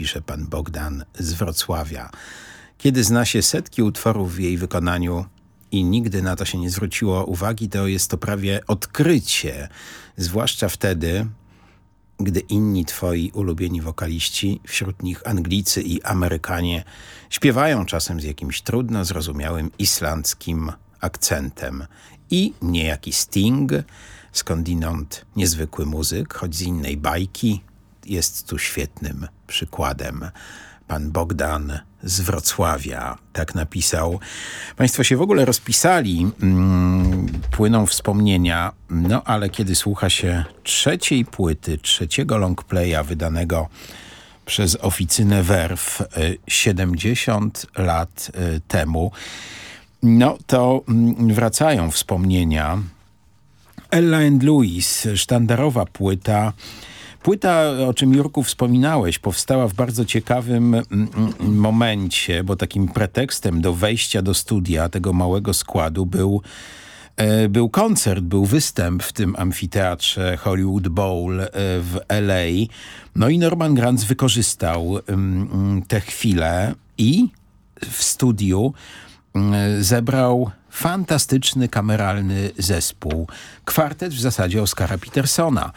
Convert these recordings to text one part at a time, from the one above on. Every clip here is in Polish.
pisze pan Bogdan z Wrocławia. Kiedy zna się setki utworów w jej wykonaniu i nigdy na to się nie zwróciło uwagi, to jest to prawie odkrycie. Zwłaszcza wtedy, gdy inni twoi ulubieni wokaliści, wśród nich Anglicy i Amerykanie, śpiewają czasem z jakimś trudno zrozumiałym islandzkim akcentem. I niejaki Sting, skądinąd niezwykły muzyk, choć z innej bajki, jest tu świetnym przykładem. Pan Bogdan z Wrocławia tak napisał. Państwo się w ogóle rozpisali, mm, płyną wspomnienia, no ale kiedy słucha się trzeciej płyty, trzeciego longplaya wydanego przez oficynę Werf 70 y, lat y, temu, no to mm, wracają wspomnienia. Ella and Louis, sztandarowa płyta, Płyta, o czym Jurku wspominałeś, powstała w bardzo ciekawym mm, mm, momencie, bo takim pretekstem do wejścia do studia tego małego składu był e, był koncert, był występ w tym amfiteatrze Hollywood Bowl e, w LA. No i Norman Granz wykorzystał mm, tę chwilę i w studiu zebrał fantastyczny kameralny zespół. Kwartet w zasadzie Oscara Petersona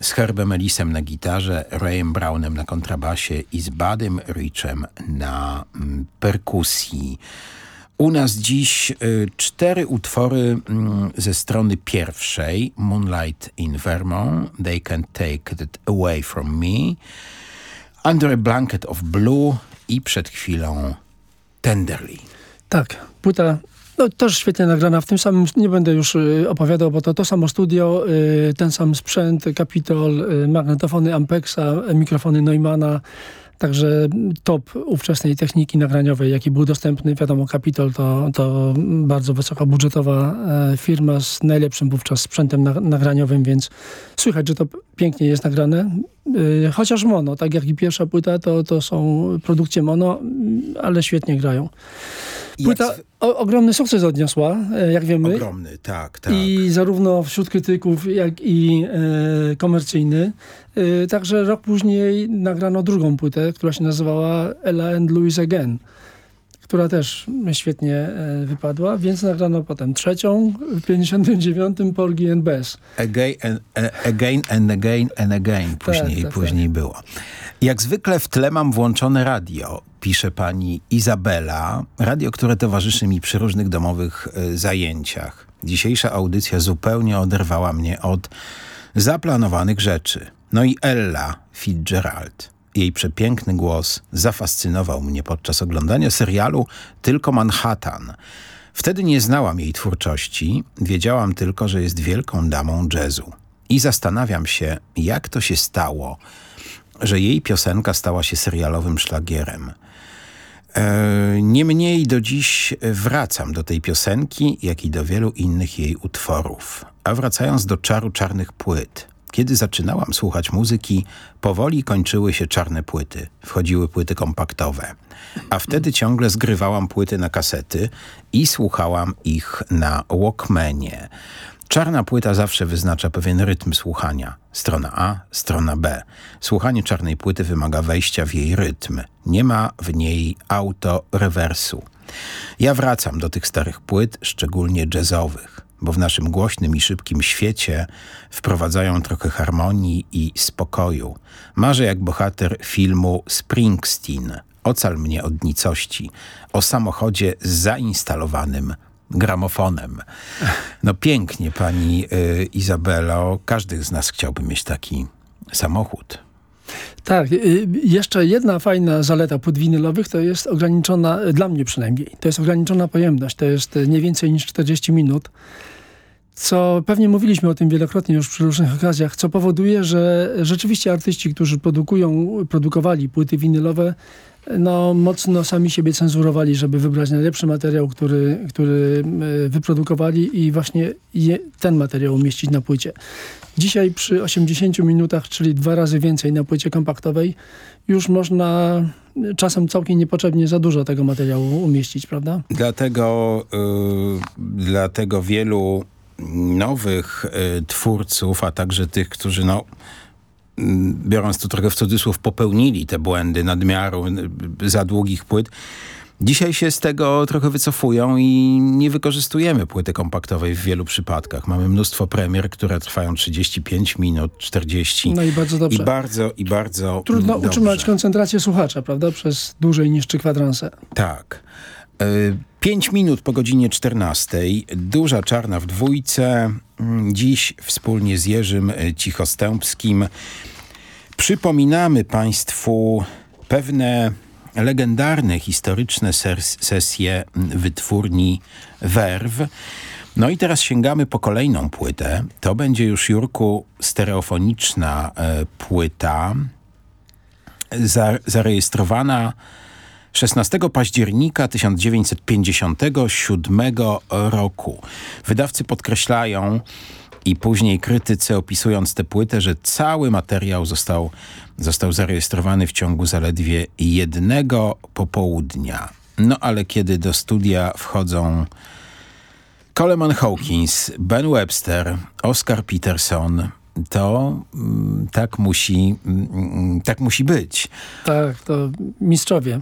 z Herbem Ellisem na gitarze, Rayem Brownem na kontrabasie i z Budem Richem na mm, perkusji. U nas dziś y, cztery utwory y, ze strony pierwszej. Moonlight in Vermont, They Can't Take It Away From Me, Under a Blanket of Blue i przed chwilą Tenderly. Tak, płyta no, też świetnie nagrana. W tym samym, nie będę już y, opowiadał, bo to to samo studio, y, ten sam sprzęt, Capitol, y, magnetofony Ampexa, mikrofony Neumana, Także top ówczesnej techniki nagraniowej, jaki był dostępny, wiadomo, Capitol to, to bardzo wysokobudżetowa e, firma z najlepszym wówczas sprzętem nagraniowym, więc słychać, że to pięknie jest nagrane. Chociaż mono, tak jak i pierwsza płyta, to, to są produkcje mono, ale świetnie grają. Płyta o, ogromny sukces odniosła, e, jak wiemy. Ogromny, tak, tak. I zarówno wśród krytyków, jak i e, komercyjny. E, także rok później nagrano drugą płytę, która się nazywała Ella and Louis Again która też świetnie e, wypadła, więc nagrano potem trzecią w 59 Porgy and Bess. Again and, again and again and again później, tak, tak, później tak. było. Jak zwykle w tle mam włączone radio, pisze pani Izabela. Radio, które towarzyszy mi przy różnych domowych y, zajęciach. Dzisiejsza audycja zupełnie oderwała mnie od zaplanowanych rzeczy. No i Ella Fitzgerald. Jej przepiękny głos zafascynował mnie podczas oglądania serialu Tylko Manhattan. Wtedy nie znałam jej twórczości, wiedziałam tylko, że jest wielką damą jazzu. I zastanawiam się, jak to się stało, że jej piosenka stała się serialowym szlagierem. E, niemniej do dziś wracam do tej piosenki, jak i do wielu innych jej utworów. A wracając do czaru czarnych płyt, kiedy zaczynałam słuchać muzyki, powoli kończyły się czarne płyty. Wchodziły płyty kompaktowe. A wtedy ciągle zgrywałam płyty na kasety i słuchałam ich na Walkmanie. Czarna płyta zawsze wyznacza pewien rytm słuchania. Strona A, strona B. Słuchanie czarnej płyty wymaga wejścia w jej rytm. Nie ma w niej auto-rewersu. Ja wracam do tych starych płyt, szczególnie jazzowych, bo w naszym głośnym i szybkim świecie wprowadzają trochę harmonii i spokoju. Marzę jak bohater filmu Springsteen, Ocal mnie od nicości, o samochodzie zainstalowanym gramofonem. No pięknie, pani y, Izabelo. Każdy z nas chciałby mieć taki samochód. Tak, y, jeszcze jedna fajna zaleta płyt winylowych to jest ograniczona, dla mnie przynajmniej, to jest ograniczona pojemność, to jest nie więcej niż 40 minut, co pewnie mówiliśmy o tym wielokrotnie już przy różnych okazjach, co powoduje, że rzeczywiście artyści, którzy produkują, produkowali płyty winylowe, no, mocno sami siebie cenzurowali, żeby wybrać najlepszy materiał, który, który e, wyprodukowali i właśnie je, ten materiał umieścić na płycie. Dzisiaj przy 80 minutach, czyli dwa razy więcej na płycie kompaktowej, już można czasem całkiem niepotrzebnie za dużo tego materiału umieścić, prawda? Dlatego, yy, dlatego wielu nowych y, twórców, a także tych, którzy no, biorąc to trochę w cudzysłów, popełnili te błędy nadmiaru za długich płyt, Dzisiaj się z tego trochę wycofują i nie wykorzystujemy płyty kompaktowej w wielu przypadkach. Mamy mnóstwo premier, które trwają 35 minut, 40. No i bardzo dobrze. I bardzo, i bardzo Trudno dobrze. utrzymać koncentrację słuchacza, prawda? Przez dłużej niż trzy kwadranse. Tak. 5 minut po godzinie 14. Duża czarna w dwójce. Dziś wspólnie z Jerzym Cichostępskim przypominamy Państwu pewne legendarne, historyczne sesje wytwórni Werw. No i teraz sięgamy po kolejną płytę. To będzie już, Jurku, stereofoniczna e, płyta zarejestrowana 16 października 1957 roku. Wydawcy podkreślają, i później krytycy opisując tę płytę, że cały materiał został, został zarejestrowany w ciągu zaledwie jednego popołudnia. No ale kiedy do studia wchodzą Coleman Hawkins, Ben Webster, Oscar Peterson, to mm, tak musi, mm, tak musi być. Tak, to mistrzowie.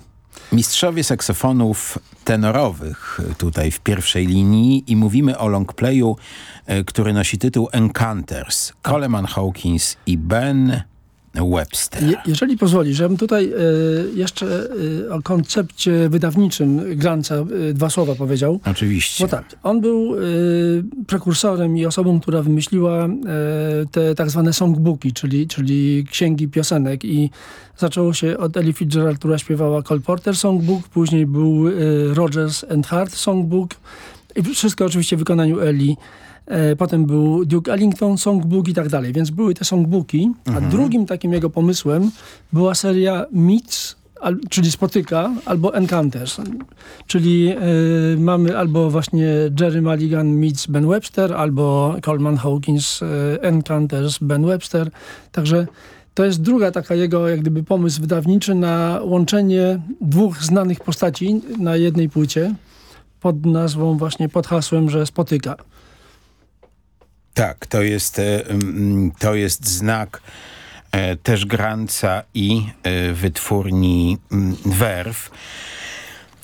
Mistrzowie saksofonów tenorowych tutaj w pierwszej linii i mówimy o longplayu, e, który nosi tytuł Encounters. Coleman Hawkins i Ben Webster. Je, jeżeli pozwolisz, żebym tutaj e, jeszcze e, o koncepcie wydawniczym Granca e, dwa słowa powiedział. Oczywiście. Bo tak, on był prekursorem i osobą, która wymyśliła te tak zwane songbooki, czyli, czyli księgi piosenek i zaczęło się od Ellie Fitzgerald, która śpiewała Cole Porter Songbook, później był Rogers and Hart Songbook i wszystko oczywiście w wykonaniu Ellie. E, potem był Duke Ellington Songbook i tak dalej, więc były te songbooki, mhm. a drugim takim jego pomysłem była seria Meets, czyli Spotyka, albo Encounters, czyli y, mamy albo właśnie Jerry Mulligan meets Ben Webster, albo Coleman Hawkins y, Encounters Ben Webster, także to jest druga taka jego jak gdyby pomysł wydawniczy na łączenie dwóch znanych postaci na jednej płycie pod nazwą właśnie, pod hasłem, że spotyka. Tak, to jest, e, to jest znak e, też Granca i e, wytwórni Werw.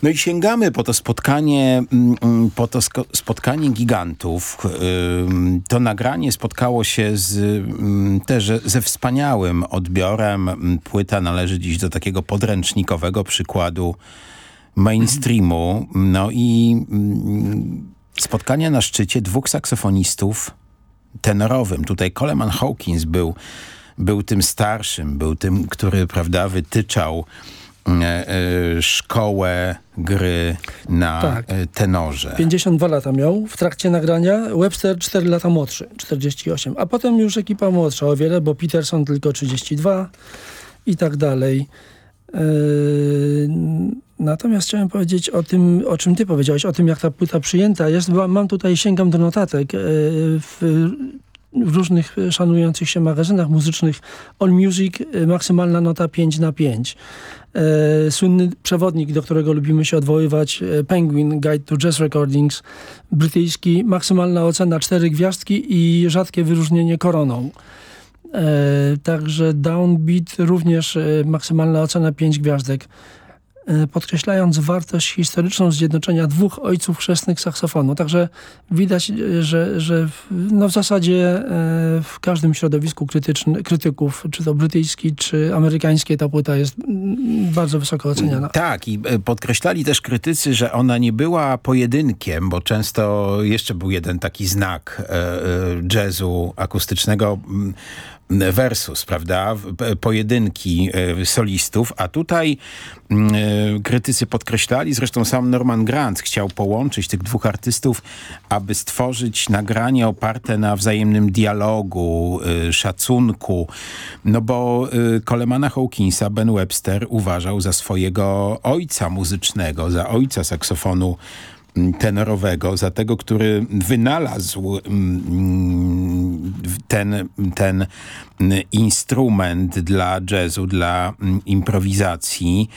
No i sięgamy po to spotkanie, po to spotkanie gigantów. To nagranie spotkało się z, też ze wspaniałym odbiorem. Płyta należy dziś do takiego podręcznikowego przykładu mainstreamu. No i spotkania na szczycie dwóch saksofonistów tenorowym. Tutaj Coleman Hawkins był, był tym starszym, był tym, który prawda, wytyczał e, e, szkołę gry na tak. E, tenorze. 52 lata miał w trakcie nagrania, Webster 4 lata młodszy, 48. A potem już ekipa młodsza o wiele, bo Peterson tylko 32 i tak dalej. Natomiast chciałem powiedzieć o tym, o czym ty powiedziałeś, o tym, jak ta płyta przyjęta jest. Mam tutaj, sięgam do notatek e, w różnych szanujących się magazynach muzycznych All Music e, maksymalna nota 5 na 5. E, słynny przewodnik, do którego lubimy się odwoływać, Penguin Guide to Jazz Recordings, brytyjski, maksymalna ocena 4 gwiazdki i rzadkie wyróżnienie koroną. Także Downbeat również maksymalna ocena 5 gwiazdek. E, podkreślając wartość historyczną zjednoczenia dwóch ojców chrzestnych saksofonu. Także widać, e, że, że no w zasadzie e, w każdym środowisku krytyków, czy to brytyjski, czy amerykańskie, ta płyta jest bardzo wysoko oceniana. Tak i podkreślali też krytycy, że ona nie była pojedynkiem, bo często jeszcze był jeden taki znak jazzu akustycznego versus, prawda, pojedynki e, solistów, a tutaj mm, e, krytycy podkreślali, zresztą sam Norman Granz chciał połączyć tych dwóch artystów, aby stworzyć nagranie oparte na wzajemnym dialogu, e, szacunku, no bo Colemana Hawkinsa Ben Webster uważał za swojego ojca muzycznego, za ojca saksofonu tenorowego, za tego, który wynalazł mm, ten, ten instrument dla jazzu, dla mm, improwizacji.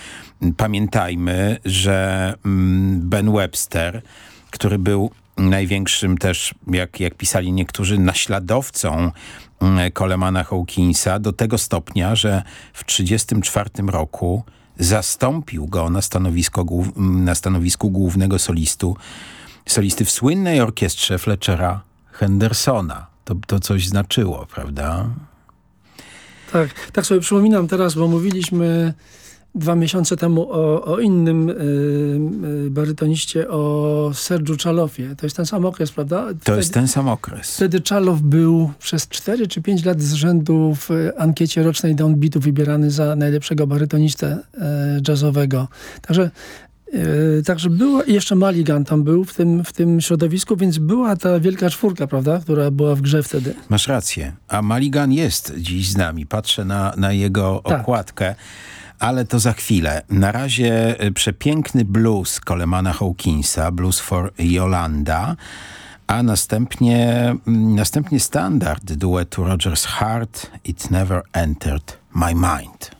Pamiętajmy, że mm, Ben Webster, który był największym też, jak, jak pisali niektórzy, naśladowcą Colemana Hawkinsa do tego stopnia, że w 1934 roku zastąpił go na, stanowisko, na stanowisku głównego solistu, solisty w słynnej orkiestrze Fletchera Hendersona. To, to coś znaczyło, prawda? Tak, tak sobie przypominam teraz, bo mówiliśmy dwa miesiące temu o, o innym y, y, barytoniście, o Sergiu Czalofie. To jest ten sam okres, prawda? To wtedy, jest ten sam okres. Wtedy Czalow był przez 4 czy 5 lat z rzędu w ankiecie rocznej Downbeatu wybierany za najlepszego barytonistę y, jazzowego. Także Także było, jeszcze Maligan tam był w tym, w tym środowisku, więc była ta wielka czwórka, prawda, która była w grze wtedy. Masz rację. A Maligan jest dziś z nami. Patrzę na, na jego tak. okładkę ale to za chwilę. Na razie y, przepiękny blues Colemana Hawkinsa, Blues for Yolanda, a następnie, mm, następnie standard duetu Rogers Hart, It Never Entered My Mind.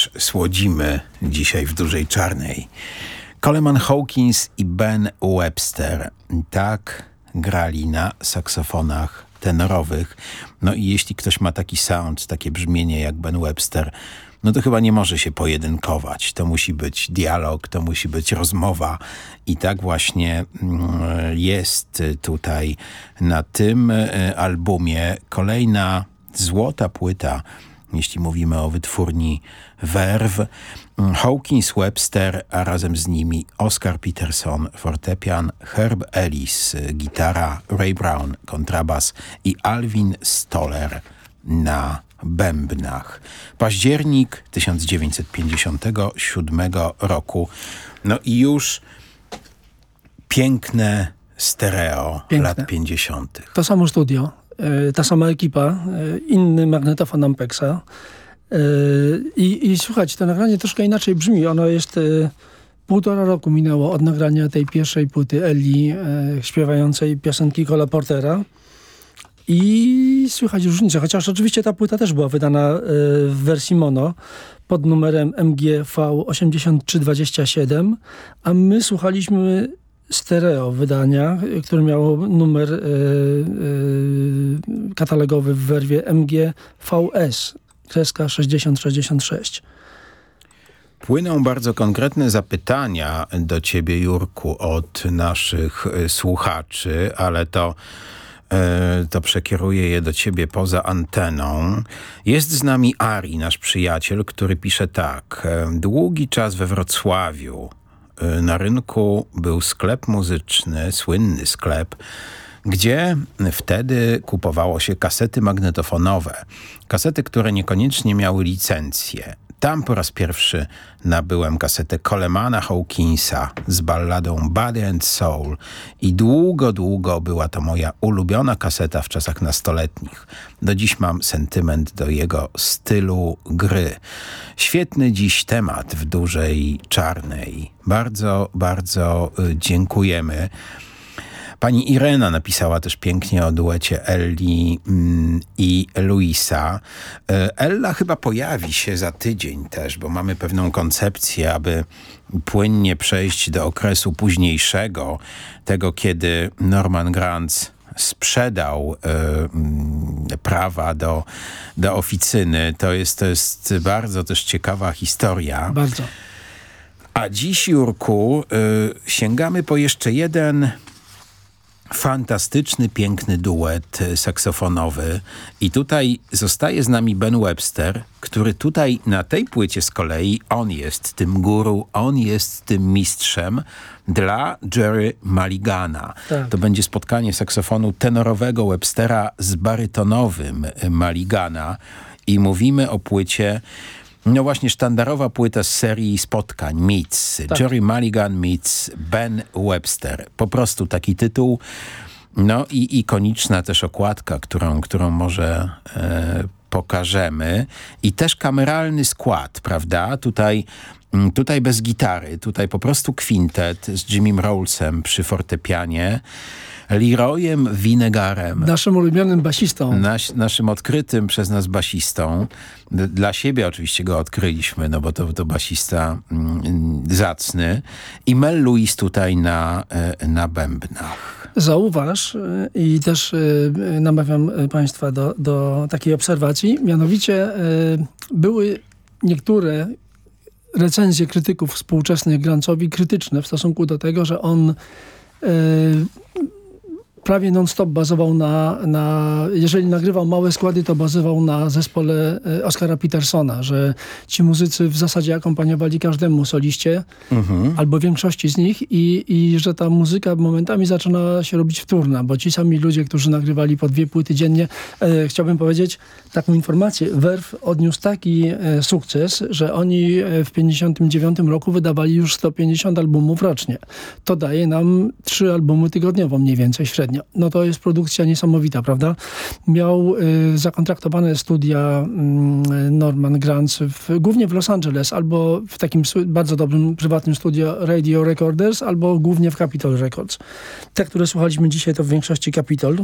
Ależ słodzimy dzisiaj w Dużej Czarnej. Coleman Hawkins i Ben Webster tak grali na saksofonach tenorowych. No i jeśli ktoś ma taki sound, takie brzmienie jak Ben Webster, no to chyba nie może się pojedynkować. To musi być dialog, to musi być rozmowa. I tak właśnie mm, jest tutaj na tym e, albumie kolejna złota płyta jeśli mówimy o wytwórni Verve, Hawkins Webster, a razem z nimi Oscar Peterson, fortepian, Herb Ellis, gitara, Ray Brown, kontrabas i Alvin Stoller na bębnach. Październik 1957 roku. No i już piękne stereo Piękne. lat 50. To samo studio, ta sama ekipa, e, inny magnetofon Ampexa. E, I, I słuchajcie, to nagranie troszkę inaczej brzmi. Ono jest... e, Półtora roku minęło od nagrania tej pierwszej płyty Eli, e, śpiewającej piosenki Cola Portera. I słychać różnicę, chociaż oczywiście ta płyta też była wydana e, w wersji mono pod numerem MGV8327, a my słuchaliśmy stereo wydania, e, które miało numer e, e, katalogowy w werwie MGVS, kreska 6066. Płyną bardzo konkretne zapytania do ciebie, Jurku, od naszych y, słuchaczy, ale to, y, to przekieruję je do ciebie poza anteną. Jest z nami Ari, nasz przyjaciel, który pisze tak. y, Długi czas we Wrocławiu. Y, Na rynku był sklep muzyczny, słynny sklep, gdzie wtedy kupowało się kasety magnetofonowe. Kasety, które niekoniecznie miały licencję. Tam po raz pierwszy nabyłem kasetę Colemana Hawkinsa z balladą Body and Soul i długo, długo była to moja ulubiona kaseta w czasach nastoletnich. Do dziś mam sentyment do jego stylu gry. Świetny dziś temat w dużej czarnej. Bardzo, bardzo y, dziękujemy. Pani Irena napisała też pięknie o duecie Elli mm, i Luisa. E, Ella chyba pojawi się za tydzień też, bo mamy pewną koncepcję, aby płynnie przejść do okresu późniejszego, tego kiedy Norman Granz sprzedał mm, prawa do, do oficyny. To jest, to jest bardzo też ciekawa historia. Bardzo. A dziś, Jurku, y, sięgamy po jeszcze jeden fantastyczny, piękny duet y, saksofonowy. I tutaj zostaje z nami Ben Webster, który tutaj na tej płycie z kolei, on jest tym guru, on jest tym mistrzem dla Jerry Maligana. Tak. To będzie spotkanie saksofonu tenorowego Webstera z barytonowym Maligana. I mówimy o płycie no właśnie sztandarowa płyta z serii spotkań Meets. Tak. Jerry Mulligan meets Ben Webster. Po prostu taki tytuł. No i ikoniczna też okładka, którą, którą może e, pokażemy. I też kameralny skład, prawda? Tutaj, mm, tutaj bez gitary, tutaj po prostu kwintet z Jimmym Rolesem przy fortepianie, Leroyem Vinegarem Naszym ulubionym basistą. naś, naszym odkrytym przez nas basistą. Dla siebie oczywiście go odkryliśmy, no bo to, to basista mm, zacny. I Mel Lewis tutaj na, e, na bębnach. Zauważ y, i też y, namawiam Państwa do, do takiej obserwacji, mianowicie były niektóre recenzje krytyków współczesnych Grancowi krytyczne w stosunku do tego, że on y, prawie non-stop bazował na, na, jeżeli nagrywał małe składy, to bazował na zespole e, Oscara Petersona, że ci muzycy w zasadzie akompaniowali każdemu soliście, albo większości z nich i, i że ta muzyka momentami zaczyna się robić wtórna, bo ci sami ludzie, którzy nagrywali po dwie płyty dziennie, e, chciałbym powiedzieć taką informację, Werf odniósł taki e, sukces, że oni e, w 59 roku wydawali już 150 albumów rocznie. To daje nam trzy albumy tygodniowo mniej więcej średnio. No to jest produkcja niesamowita, prawda? Miał y, zakontraktowane studia mm, Norman Granz w, głównie w Los Angeles, albo w takim bardzo dobrym prywatnym studio Radio Recorders, albo głównie w Capitol Records. Te, które słuchaliśmy dzisiaj, to w większości Capitol. Y,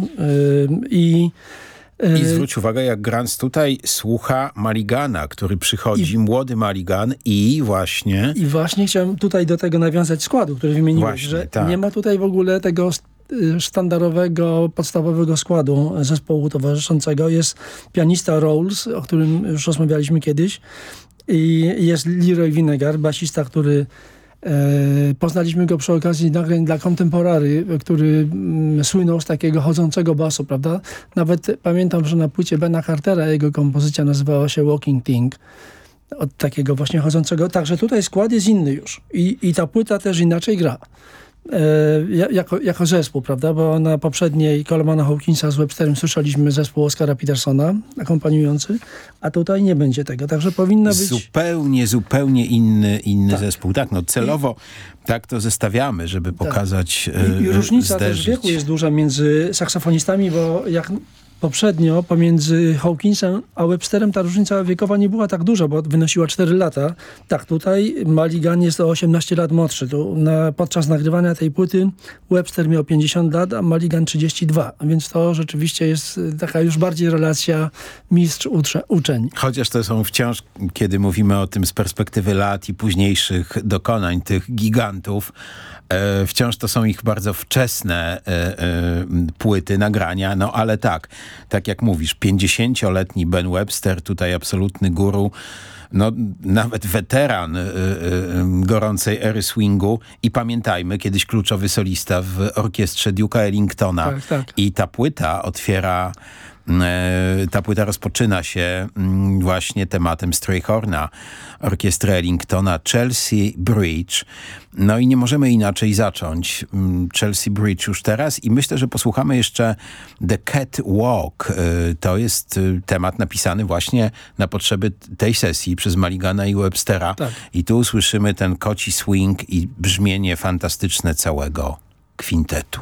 I I zwróć uwagę, jak Grant tutaj słucha Maligana, który przychodzi, młody Maligan i właśnie... I właśnie chciałem tutaj do tego nawiązać składu, który wymieniłeś, Właśnie, że tak. nie ma tutaj w ogóle tego y, sztandarowego, podstawowego składu zespołu towarzyszącego. Jest pianista Rolls, o którym już rozmawialiśmy kiedyś i jest Leroy Vinegar, basista, który e, poznaliśmy go przy okazji nagrań dla Contemporary, który mm, słynął z takiego chodzącego basu, prawda? Nawet pamiętam, że na płycie Bena Cartera jego kompozycja nazywała się Walking Thing od takiego właśnie chodzącego. Także tutaj skład jest inny już. I, i ta płyta też inaczej gra. E, jako, jako zespół, prawda? Bo na poprzedniej Colemana Hawkinsa z Websterem słyszeliśmy zespół Oscara Petersona akompaniujący, a tutaj nie będzie tego. Także powinna być... Zupełnie, zupełnie inny, inny tak. zespół. Tak, no celowo I... tak to zestawiamy, żeby tak. pokazać, I, i różnica zderzyć. też wieku jest duża między saksofonistami, bo jak poprzednio pomiędzy Hawkinsem a Websterem ta różnica wiekowa nie była tak duża, bo wynosiła 4 lata. Tak, tutaj Maligan jest o 18 lat młodszy. Tu na, podczas nagrywania tej płyty Webster miał 50 lat, a Maligan 32. Więc to rzeczywiście jest taka już bardziej relacja mistrz-uczeń. Chociaż to są wciąż, kiedy mówimy o tym z perspektywy lat i późniejszych dokonań tych gigantów, wciąż to są ich bardzo wczesne e, e, płyty, nagrania, no ale tak, tak jak mówisz, 50-letni Ben Webster, tutaj absolutny guru, no, nawet weteran y, y, gorącej ery swingu i pamiętajmy, kiedyś kluczowy solista w orkiestrze Duke'a Ellingtona. Tak, tak. I ta płyta otwiera E, ta płyta rozpoczyna się mm, właśnie tematem Strayhorna, orkiestry Ellingtona, Chelsea Bridge. No i nie możemy inaczej zacząć mm, Chelsea Bridge już teraz i myślę, że posłuchamy jeszcze The Cat Walk. E, to jest e, temat napisany właśnie na potrzeby tej sesji przez Maligana i Webstera. Tak. I tu usłyszymy ten koci swing i brzmienie fantastyczne całego kwintetu.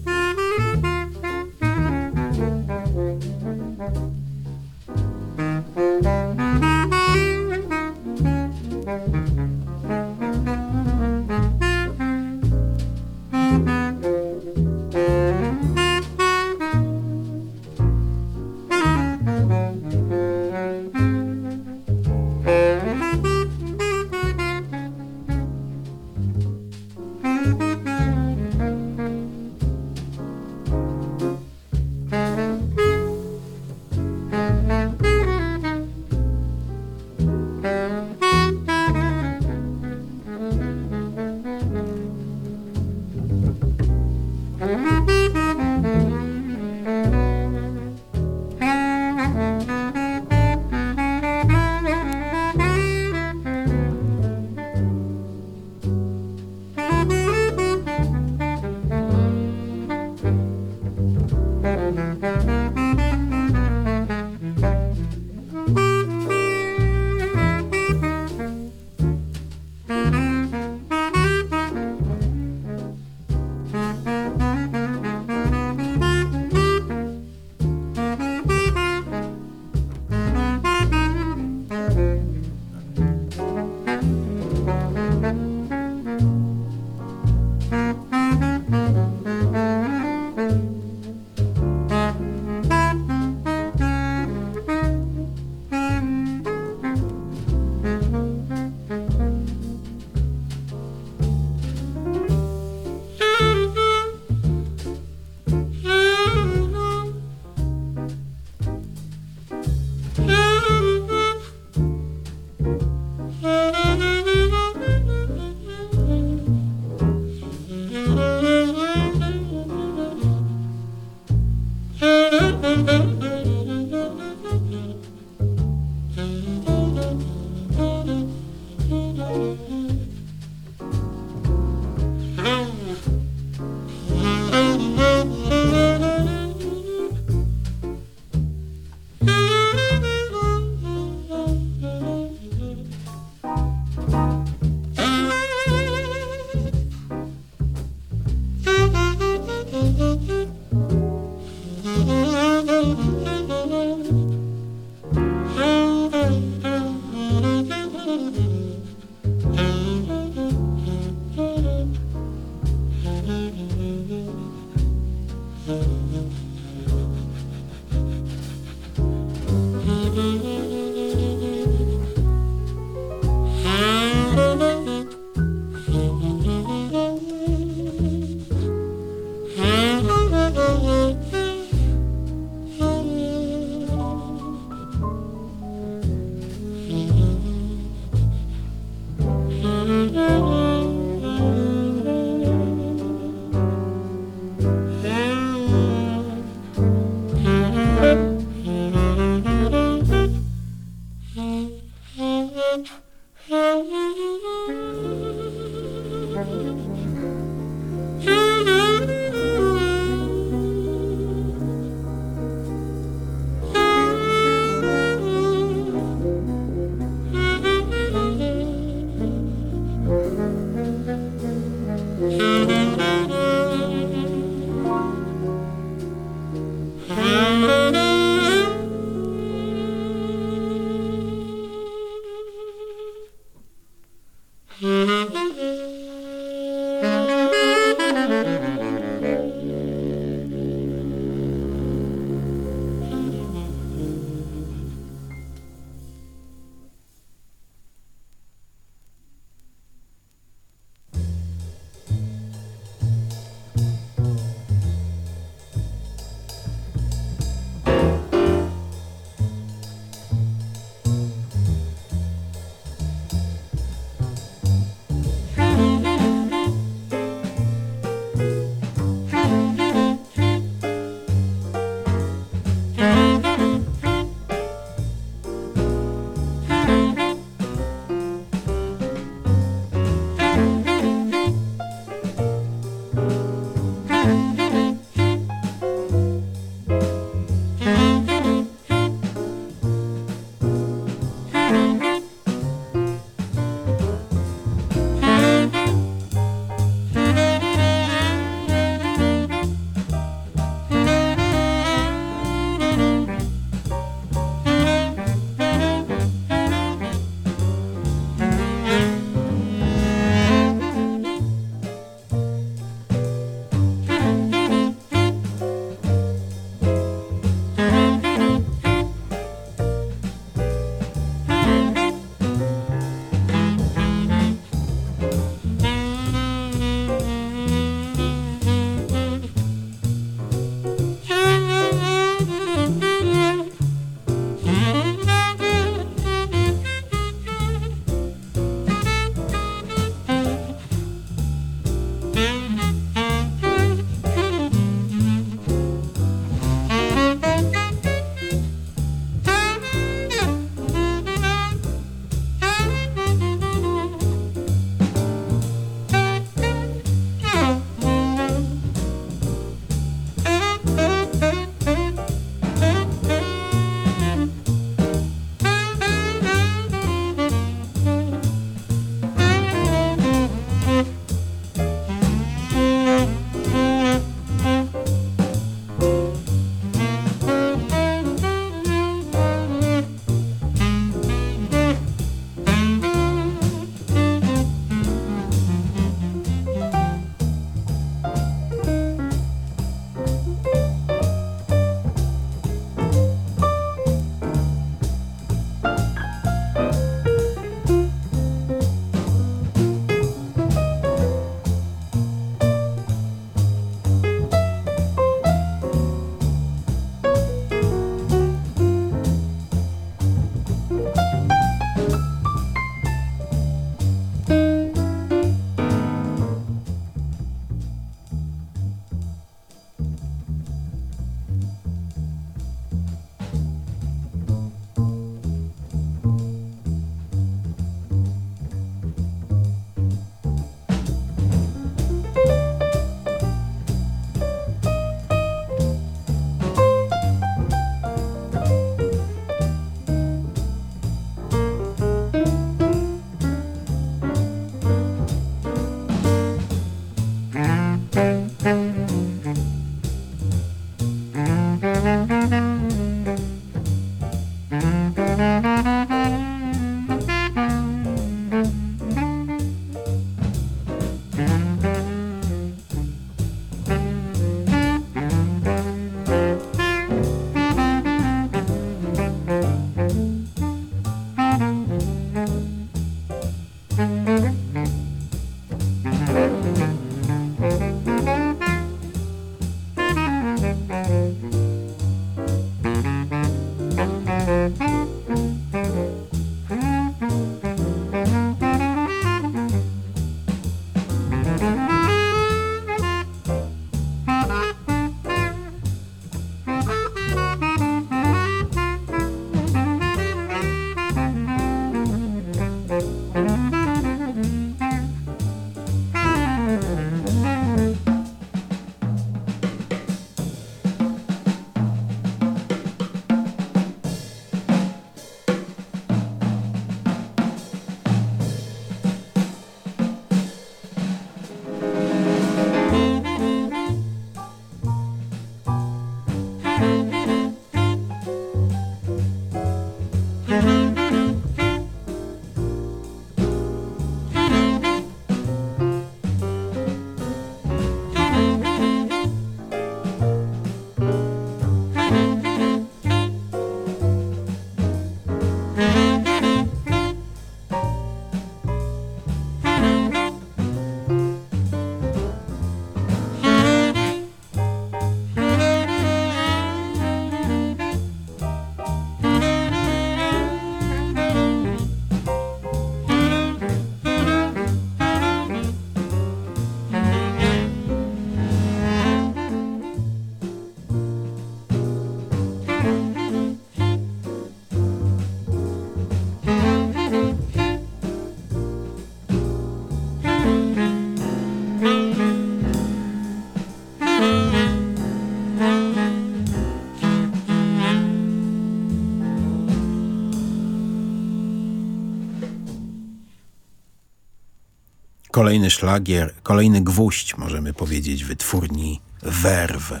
Kolejny szlagier, kolejny gwóźdź, możemy powiedzieć, wytwórni Verve.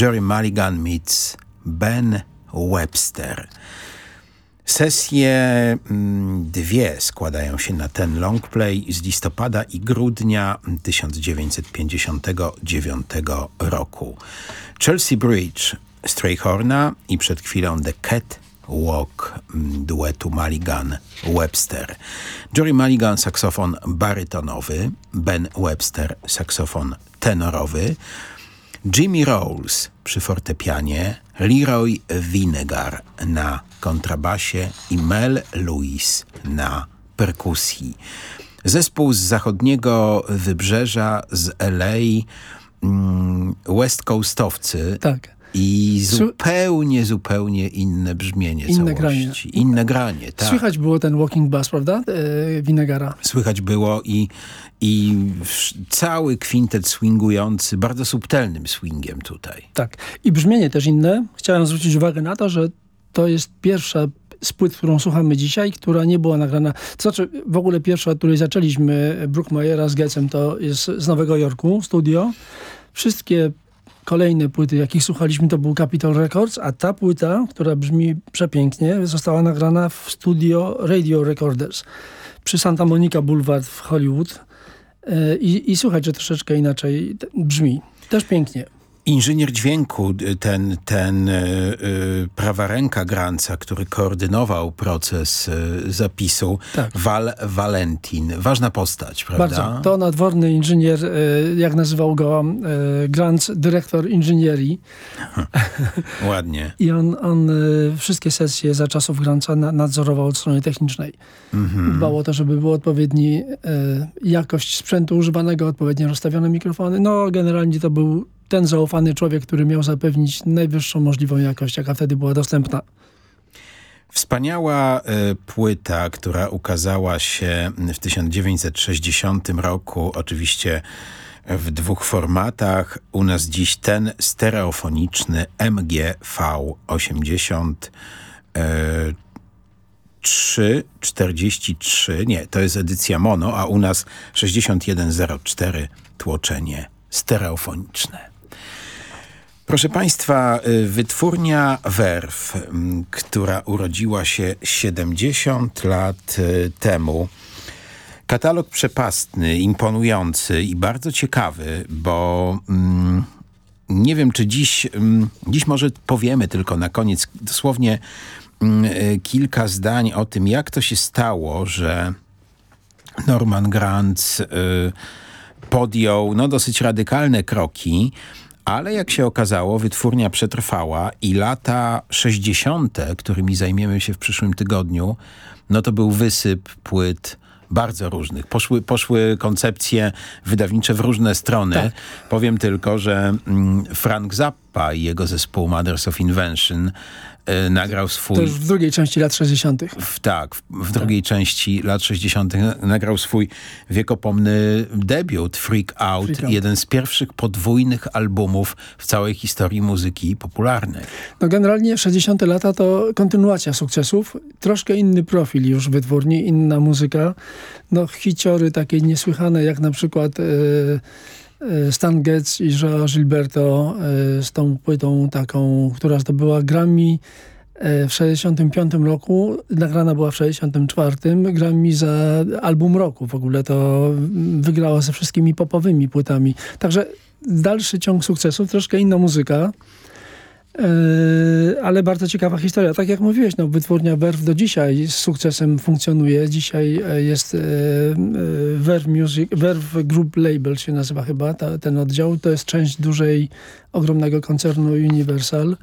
Jerry Mulligan meets Ben Webster. Sesje mm, dwie składają się na ten longplay z listopada i grudnia 1959 roku. Chelsea Bridge Strayhorna i przed chwilą The Cat Walk mm, duetu Mulligan-Webster. Jory Mulligan saksofon barytonowy, Ben Webster saksofon tenorowy, Jimmy Rolls przy fortepianie, Leroy Vinegar na kontrabasie i Mel Lewis na perkusji. Zespół z zachodniego wybrzeża z LA, mm, West Coastowcy. Tak. I zupełnie, zupełnie inne brzmienie inne całości. Granie. Inne granie. Tak. Słychać było ten walking bass, prawda? Winegara. Słychać było i, i cały kwintet swingujący, bardzo subtelnym swingiem tutaj. Tak. I brzmienie też inne. Chciałem zwrócić uwagę na to, że to jest pierwsza z płyt, którą słuchamy dzisiaj, która nie była nagrana. To znaczy, w ogóle pierwsza, od której zaczęliśmy, Brookmayera z Gecem, to jest z Nowego Jorku, studio. Wszystkie kolejne płyty, jakich słuchaliśmy, to był Capitol Records, a ta płyta, która brzmi przepięknie, została nagrana w studio Radio Recorders przy Santa Monica Boulevard w Hollywood. E, I, i słuchać, że troszeczkę inaczej brzmi. Też pięknie. Inżynier dźwięku, ten, ten yy, prawa ręka Granca, który koordynował proces yy, zapisu, tak. Val Valentin. Ważna postać, prawda? Bardzo. To nadworny inżynier, yy, jak nazywał go Grant, dyrektor inżynierii. Ładnie. I on, on wszystkie sesje za czasów Granca na, nadzorował od strony technicznej. Dbał o to, żeby był odpowiedni jakość sprzętu używanego, odpowiednio rozstawione mikrofony. No, generalnie to był ten zaufany człowiek, który miał zapewnić najwyższą możliwą jakość, jaka wtedy była dostępna. Wspaniała y, płyta, która ukazała się w 1960 roku, oczywiście w dwóch formatach. U nas dziś ten stereofoniczny MGV-80 y, 343, nie, to jest edycja mono, a u nas 6104 tłoczenie stereofoniczne. Proszę Państwa, y, wytwórnia Werf, która urodziła się 70 lat y, temu. Katalog przepastny, imponujący i bardzo ciekawy, bo mm, nie wiem, czy dziś, mm, dziś może powiemy tylko na koniec dosłownie mm, y, kilka zdań o tym, jak to się stało, że Norman Grant y, podjął no, dosyć radykalne kroki, ale jak się okazało, wytwórnia przetrwała i lata 60., którymi zajmiemy się w przyszłym tygodniu, no to był wysyp płyt bardzo różnych. Poszły, poszły koncepcje wydawnicze w różne strony. Tak. Powiem tylko, że mm, Frank Zappa i jego zespół Mothers of Invention nagrał swój... To już w drugiej części lat 60. W, tak, w, w drugiej tak. części lat 60. nagrał swój wiekopomny debiut Freak Out, Freak Out, jeden z pierwszych podwójnych albumów w całej historii muzyki popularnej. No generalnie 60. lata to kontynuacja sukcesów, troszkę inny profil już wytwórni, inna muzyka. No hiciory takie niesłychane jak na przykład... Yy, Stan Getz i Joao Gilberto e, z tą płytą taką, która zdobyła Grammy e, w 65 roku, nagrana była w 64, Grammy za album roku. W ogóle to wygrała ze wszystkimi popowymi płytami. Także dalszy ciąg sukcesów, troszkę inna muzyka. E, ale bardzo ciekawa historia. Tak jak mówiłeś, no, wytwórnia Verve do dzisiaj z sukcesem funkcjonuje. Dzisiaj e, jest e, Verve Music, Verve Group Label się nazywa chyba ta, ten oddział. To jest część dużej, ogromnego koncernu Universal.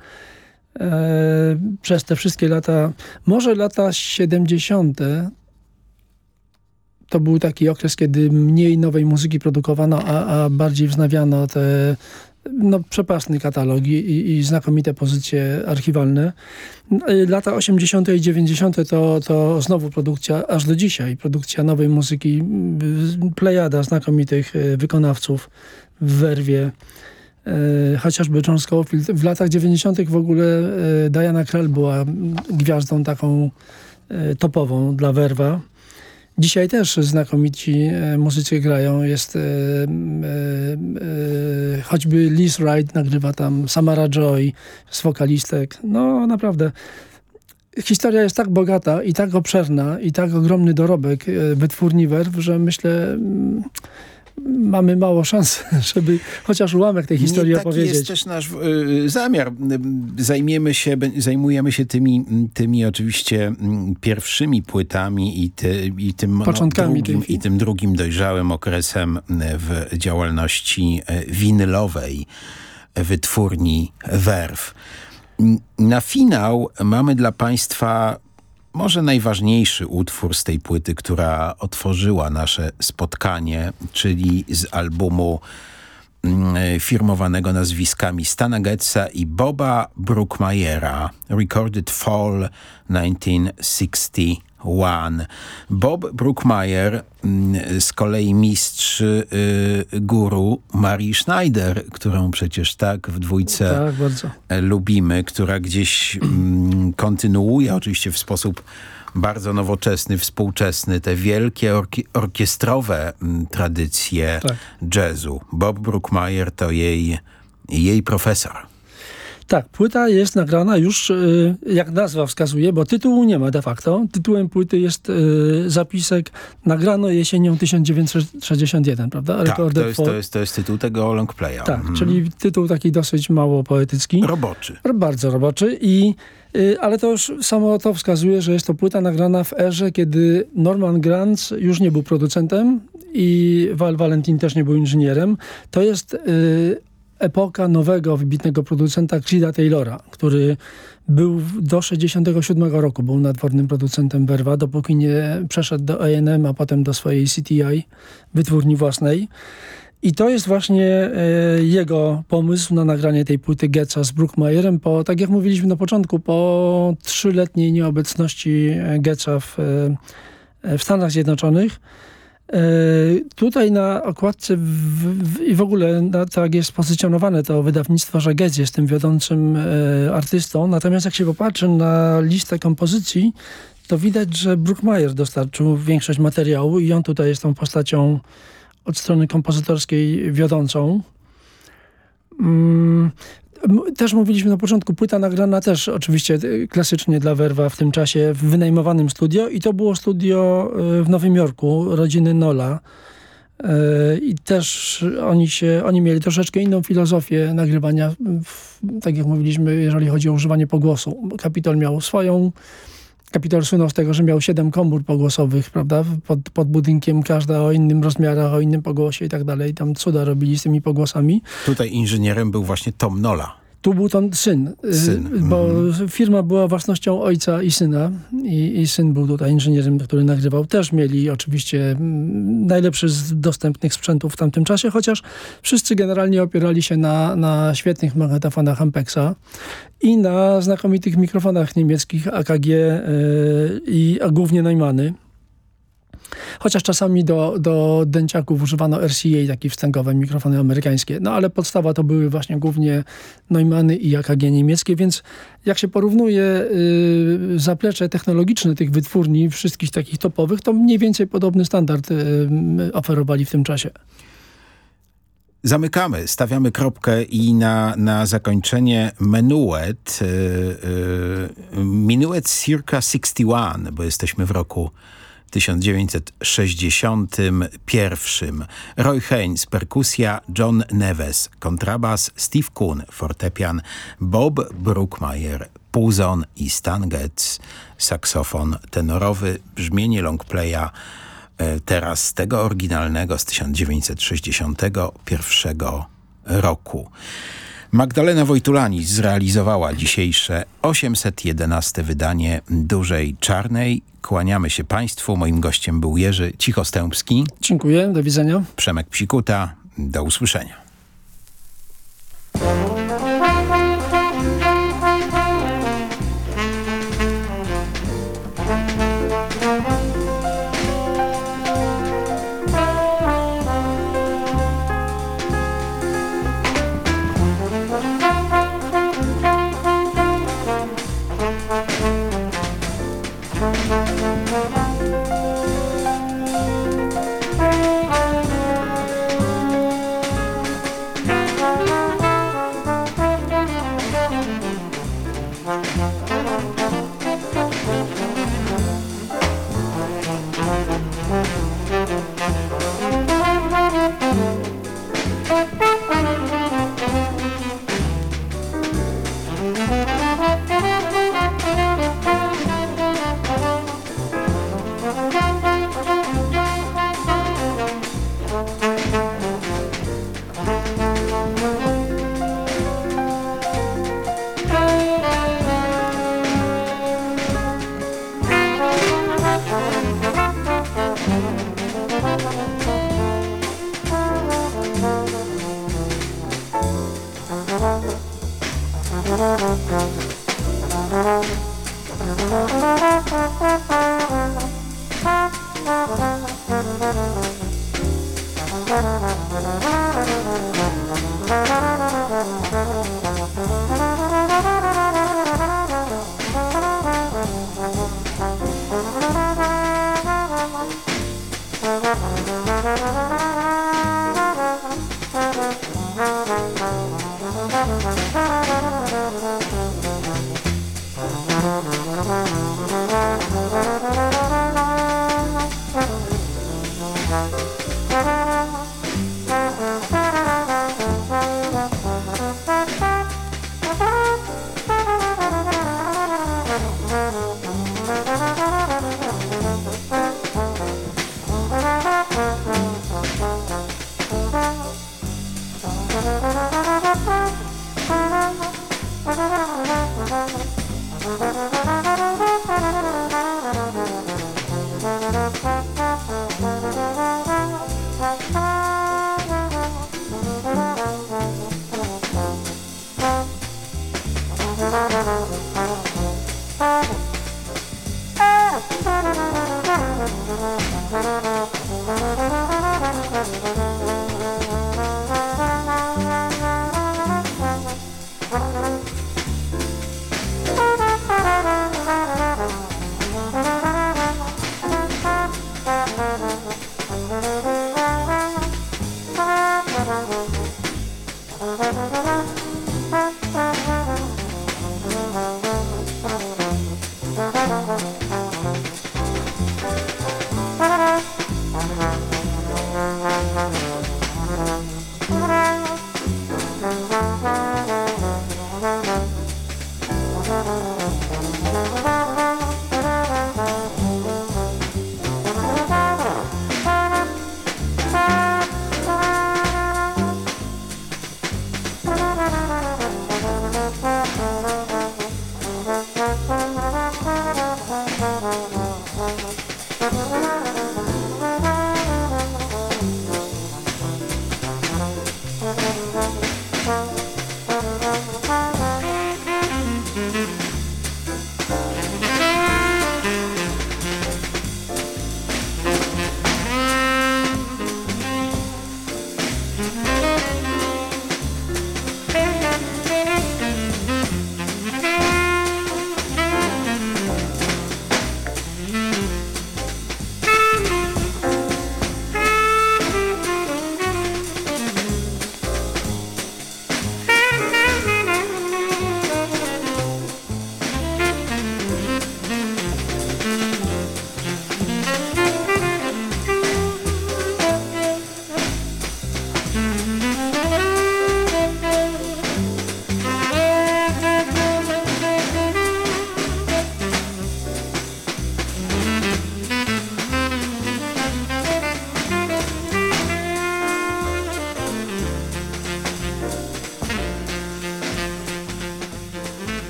Przez te wszystkie lata, może lata 70 to był taki okres, kiedy mniej nowej muzyki produkowano, a, a bardziej wznawiano te no, przepastny katalog i, i, znakomite pozycje archiwalne. Lata 80. i 90. to, to znowu produkcja, aż do dzisiaj, produkcja nowej muzyki, plejada znakomitych e, wykonawców w werwie. E, chociażby John Scofield. W latach 90. w ogóle e, Diana Krell była gwiazdą taką topową dla werwa. Dzisiaj też znakomici e, muzycy grają. Jest e, e, e, choćby Liz Wright nagrywa tam, Samara Joy z wokalistek. No naprawdę. Historia jest tak bogata i tak obszerna i tak ogromny dorobek e, wytwórni Werw, że myślę... Mamy mało szans, żeby chociaż ułamek tej historii taki opowiedzieć. jest też nasz y, zamiar. Zajmiemy się, zajmujemy się tymi, tymi oczywiście pierwszymi płytami i, ty, i, tym, no, Początkami drugim, tej- i tym drugim dojrzałym okresem y, w działalności y, winylowej wytwórni Werw. Na finał mamy dla Państwa może najważniejszy utwór z tej płyty, która otworzyła nasze spotkanie, czyli z albumu mm, firmowanego nazwiskami Stana Getza i Boba Brookmyera, Recorded Fall 1961. Bob Brookmeyer, mm, z kolei mistrz y, guru Marii Schneider, którą przecież tak w dwójce Tak, lubimy, która gdzieś mm, kontynuuje oczywiście w sposób bardzo nowoczesny, współczesny te wielkie orki orkiestrowe mm, tradycje Tak. jazzu. Bob Brookmeyer to jej, jej profesor. Tak, płyta jest nagrana już, y, jak nazwa wskazuje, bo tytułu nie ma de facto. Tytułem płyty jest y, zapisek Nagrano jesienią 1961, prawda? Tak, to jest, for- to, jest, to jest tytuł tego long playa. tak Mhm. czyli tytuł taki dosyć mało poetycki. Roboczy. Bardzo roboczy, i, y, ale to już samo to wskazuje, że jest to płyta nagrana w erze, kiedy Norman Granz już nie był producentem i Val Valentin też nie był inżynierem. To jest epoka nowego, wybitnego producenta Creeda Taylora, który był do 67 roku, był nadwornym producentem Verva, dopóki nie przeszedł do A&M, a potem do swojej CTI, wytwórni własnej. I to jest właśnie e, jego pomysł na nagranie tej płyty Getza z Brookmyerem po, tak jak mówiliśmy na początku, po trzyletniej nieobecności Getza w, e, w Stanach Zjednoczonych. E, tutaj na okładce w, w, i w ogóle na, tak jest pozycjonowane to wydawnictwo, że Getz jest tym wiodącym e, artystą. Natomiast jak się popatrzy na listę kompozycji, to widać, że Brookmyer dostarczył większość materiału i on tutaj jest tą postacią od strony kompozytorskiej wiodącą. Też mówiliśmy na początku, płyta nagrana też oczywiście y, klasycznie dla Werwa w tym czasie w wynajmowanym studio i to było studio y, w Nowym Jorku rodziny Nola. Y, I też oni się, oni mieli troszeczkę inną filozofię nagrywania, w, tak jak mówiliśmy, jeżeli chodzi o używanie pogłosu. Kapitol miał swoją Kapitol słynął z tego, że miał siedem komór pogłosowych, prawda, pod, pod budynkiem, każda o innym rozmiarach, o innym pogłosie i tak dalej. Tam cuda robili z tymi pogłosami. Tutaj inżynierem był właśnie Tom Nola. Tu był to syn, y, Syn, bo firma była własnością ojca i syna i, i syn był tutaj inżynierem, który nagrywał. Też mieli oczywiście mm, najlepszy z dostępnych sprzętów w tamtym czasie, chociaż wszyscy generalnie opierali się na, na świetnych magnetofonach Ampexa i na znakomitych mikrofonach niemieckich AKG y, i a głównie Neumanny. Chociaż czasami do, do dęciaków używano RCA, takie wstęgowe mikrofony amerykańskie. No ale podstawa to były właśnie głównie Neumanny i AKG niemieckie, więc jak się porównuje y, zaplecze technologiczne tych wytwórni, wszystkich takich topowych, to mniej więcej podobny standard y, oferowali w tym czasie. Zamykamy, stawiamy kropkę i na, na zakończenie Menuet, y, y, Minuet Circa 61, bo jesteśmy w roku 1961. Roy Haynes, perkusja, John Neves, kontrabas, Steve Kuhn, fortepian, Bob Brookmeyer, puzon i Stan Getz, saksofon tenorowy, brzmienie longplaya e, teraz tego oryginalnego z 1961 roku. Magdalena Wojtulani zrealizowała dzisiejsze 811 wydanie Dużej Czarnej. Kłaniamy się Państwu. Moim gościem był Jerzy Cichostępski, Dziękuję, do widzenia. Przemek Psikuta. Do usłyszenia.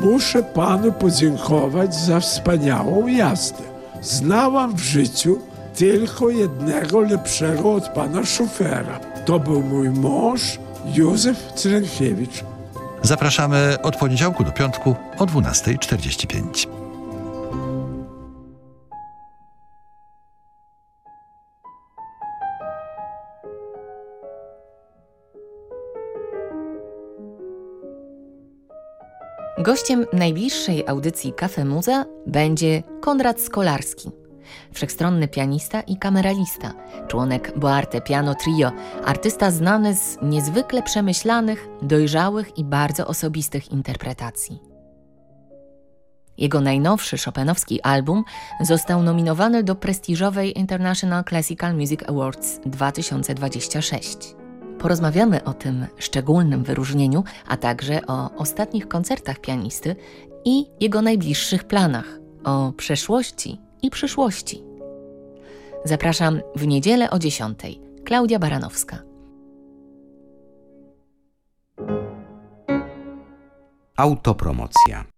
Muszę panu podziękować za wspaniałą jazdę. Znałam w życiu tylko jednego lepszego od pana szofera. To był mój mąż Józef Cyrenkiewicz. Zapraszamy od poniedziałku do piątku o 12.45. Gościem najbliższej audycji Cafe Muza będzie Konrad Skolarski, wszechstronny pianista i kameralista, członek Boarte Piano Trio, artysta znany z niezwykle przemyślanych, dojrzałych i bardzo osobistych interpretacji. Jego najnowszy Chopinowski album został nominowany do prestiżowej International Classical Music Awards 2026. Porozmawiamy o tym szczególnym wyróżnieniu, a także o ostatnich koncertach pianisty i jego najbliższych planach, o przeszłości i przyszłości. Zapraszam w niedzielę o 10. Klaudia Baranowska. Autopromocja.